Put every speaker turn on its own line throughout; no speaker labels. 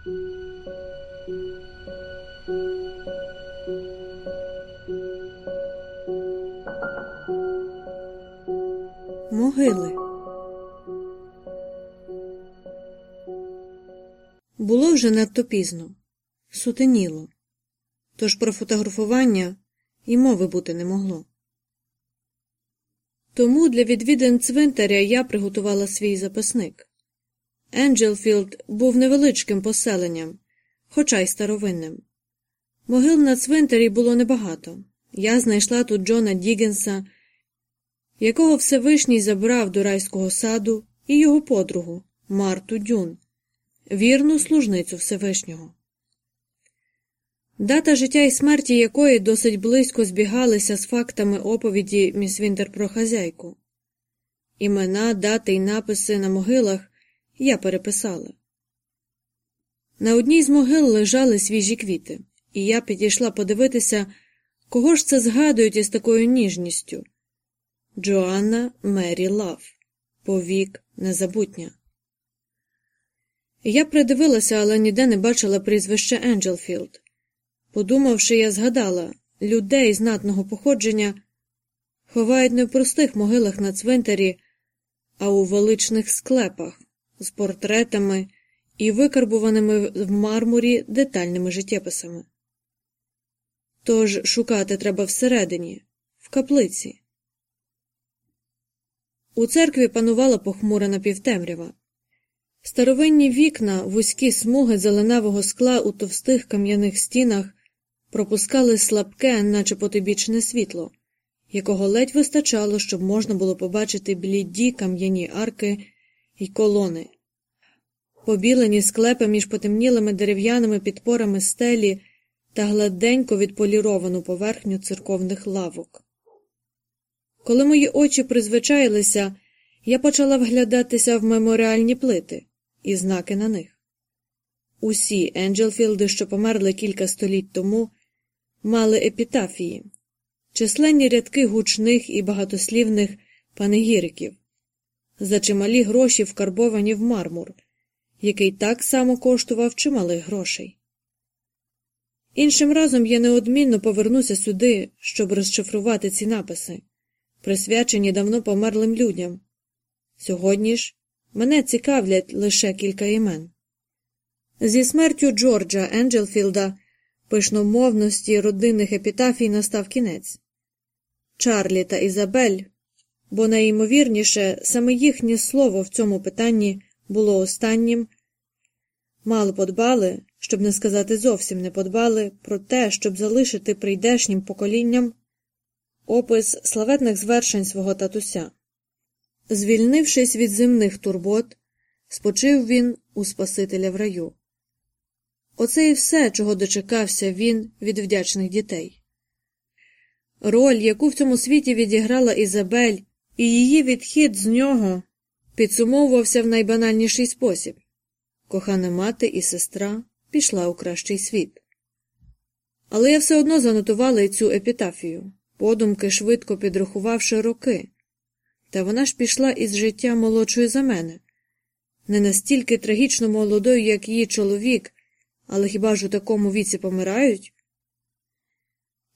Могили Було вже надто пізно, сутеніло, тож про фотографування і мови бути не могло. Тому для відвідин цвинтаря я приготувала свій записник. Енджелфілд був невеличким поселенням, хоча й старовинним. Могил на цвинтарі було небагато. Я знайшла тут Джона Дігенса, якого Всевишній забрав до райського саду, і його подругу Марту Дюн, вірну служницю Всевишнього. Дата життя і смерті якої досить близько збігалися з фактами оповіді міс Вінтер про хазяйку. Імена, дати й написи на могилах я переписала. На одній з могил лежали свіжі квіти, і я підійшла подивитися, кого ж це згадують із такою ніжністю Джоанна Мері Лав, повік незабутня. Я придивилася, але ніде не бачила прізвище Енджелфілд. Подумавши, я згадала людей знатного походження ховають не в простих могилах на цвинтарі, а у величних склепах з портретами і викарбуваними в мармурі детальними життєписами. Тож шукати треба всередині, в каплиці. У церкві панувала похмура напівтемрява. Старовинні вікна, вузькі смуги зеленавого скла у товстих кам'яних стінах пропускали слабке, наче потибічне світло, якого ледь вистачало, щоб можна було побачити бліді кам'яні арки й колони, побілені склепи між потемнілими дерев'яними підпорами стелі та гладенько відполіровану поверхню церковних лавок. Коли мої очі призвичаїлися, я почала вглядатися в меморіальні плити і знаки на них. Усі Енджелфілди, що померли кілька століть тому, мали епітафії, численні рядки гучних і багатослівних панегіриків, за чималі гроші вкарбовані в мармур, який так само коштував чималих грошей. Іншим разом я неодмінно повернуся сюди, щоб розшифрувати ці написи, присвячені давно померлим людям. Сьогодні ж мене цікавлять лише кілька імен. Зі смертю Джорджа Енджелфілда пишномовності родинних епітафій настав кінець. Чарлі та Ізабель, бо найімовірніше саме їхнє слово в цьому питанні було останнім, мало подбали, щоб не сказати зовсім не подбали, про те, щоб залишити прийдешнім поколінням опис славетних звершень свого татуся. Звільнившись від земних турбот, спочив він у Спасителя в раю. Оце і все, чого дочекався він від вдячних дітей. Роль, яку в цьому світі відіграла Ізабель, і її відхід з нього підсумовувався в найбанальніший спосіб кохана мати і сестра пішла у кращий світ. Але я все одно занотувала й цю епітафію, подумки швидко підрахувавши роки, та вона ж пішла із життя молодшою за мене, не настільки трагічно молодою, як її чоловік. Але хіба ж у такому віці помирають?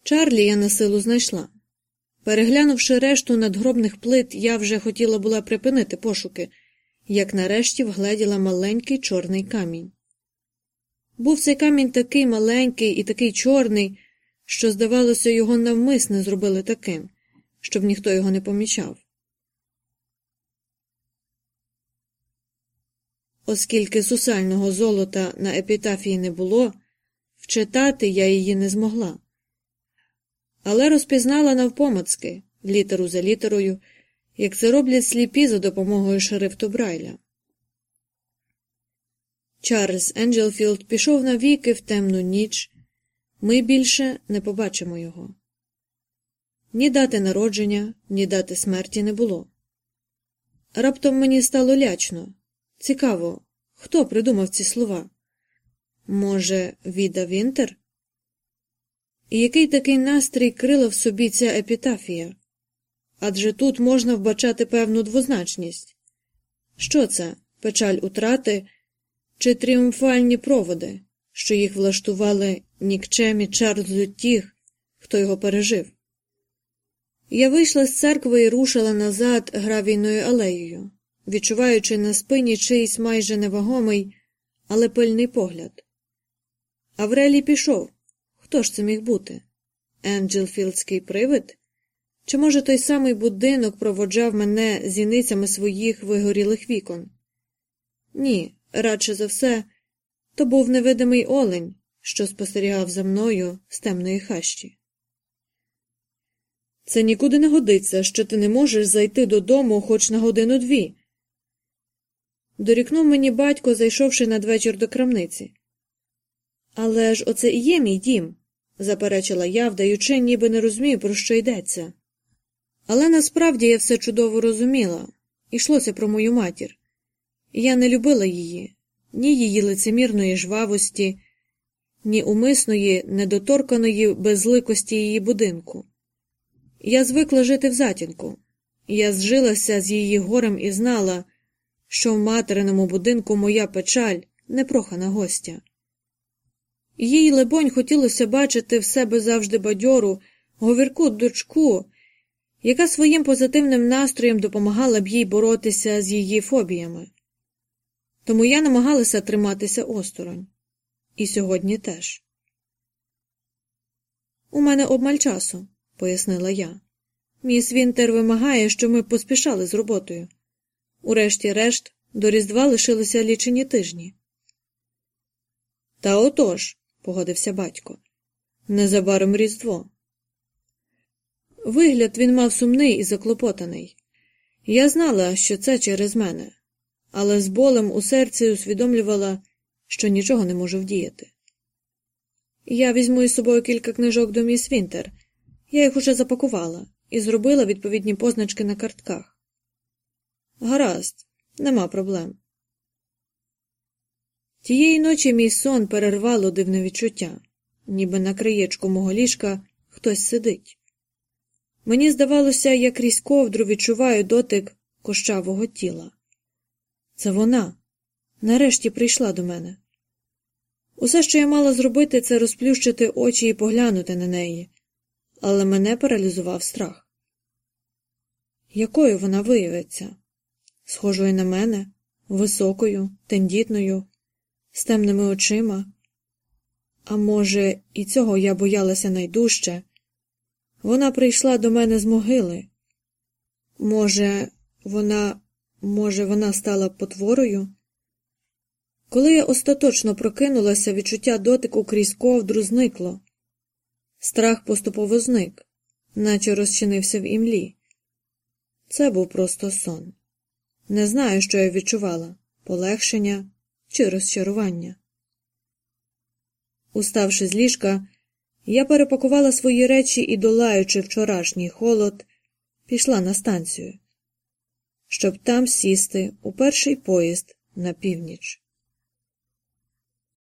Чарлі я на силу знайшла. Переглянувши решту надгробних плит, я вже хотіла була припинити пошуки, як нарешті вгледіла маленький чорний камінь. Був цей камінь такий маленький і такий чорний, що, здавалося, його навмисне зробили таким, щоб ніхто його не помічав. Оскільки сусального золота на епітафії не було, вчитати я її не змогла. Але розпізнала навпомацки, літеру за літерою, як це роблять сліпі за допомогою шрифту Брайля. Чарльз Енджелфілд пішов навіки в темну ніч. Ми більше не побачимо його. Ні дати народження, ні дати смерті не було. Раптом мені стало лячно. Цікаво, хто придумав ці слова? Може, Віда Вінтер? І який такий настрій крила в собі ця епітафія? Адже тут можна вбачати певну двозначність. Що це печаль утрати, чи тріумфальні проводи, що їх влаштували нікчемі Чарльзу тих, хто його пережив. Я вийшла з церкви і рушила назад гравійною алеєю, відчуваючи на спині чийсь майже невагомий, але пильний погляд. Аврелій пішов. Хто ж це міг бути? Енджелфілдський привид? Чи, може, той самий будинок проводжав мене зіницями своїх вигорілих вікон? Ні, радше за все, то був невидимий олень, що спостерігав за мною з темної хащі. Це нікуди не годиться, що ти не можеш зайти додому хоч на годину дві. Дорікнув мені батько, зайшовши надвечір до крамниці. Але ж оце і є мій дім, заперечила я, вдаючи, ніби не розумію, про що йдеться. Але насправді я все чудово розуміла йшлося про мою матір. Я не любила її, ні її лицемірної жвавості, ні умисної, недоторканої безликості її будинку. Я звикла жити в затінку, я зжилася з її горем і знала, що в материному будинку моя печаль непрохана гостя. Їй, лебонь, хотілося бачити в себе завжди бадьору, говірку дочку, яка своїм позитивним настроєм допомагала б їй боротися з її фобіями. Тому я намагалася триматися осторонь. І сьогодні теж. У мене обмаль часу, пояснила я. Міс Вінтер вимагає, щоб ми поспішали з роботою. Урешті-решт, до Різдва лишилися лічені тижні. Та отож, погодився батько. Незабаром Різдво. Вигляд він мав сумний і заклопотаний. Я знала, що це через мене, але з болем у серці усвідомлювала, що нічого не можу вдіяти. Я візьму із собою кілька книжок до міс Вінтер. Я їх уже запакувала і зробила відповідні позначки на картках. Гаразд, нема проблем. Тієї ночі мій сон перервало дивне відчуття, ніби на краєчку мого ліжка хтось сидить. Мені здавалося, я крізь ковдру відчуваю дотик кощавого тіла. Це вона нарешті прийшла до мене. Усе, що я мала зробити, це розплющити очі і поглянути на неї, але мене паралізував страх. Якою вона виявиться? Схожою на мене, високою, тендітною, з темними очима. А може, і цього я боялася найдужче. Вона прийшла до мене з могили. Може, вона, може, вона стала потворою? Коли я остаточно прокинулася, відчуття дотику крізь ковдру зникло. Страх поступово зник, наче розчинився в імлі. Це був просто сон. Не знаю, що я відчувала полегшення чи розчарування. Уставши з ліжка, я перепакувала свої речі і, долаючи вчорашній холод, пішла на станцію, щоб там сісти у перший поїзд на північ.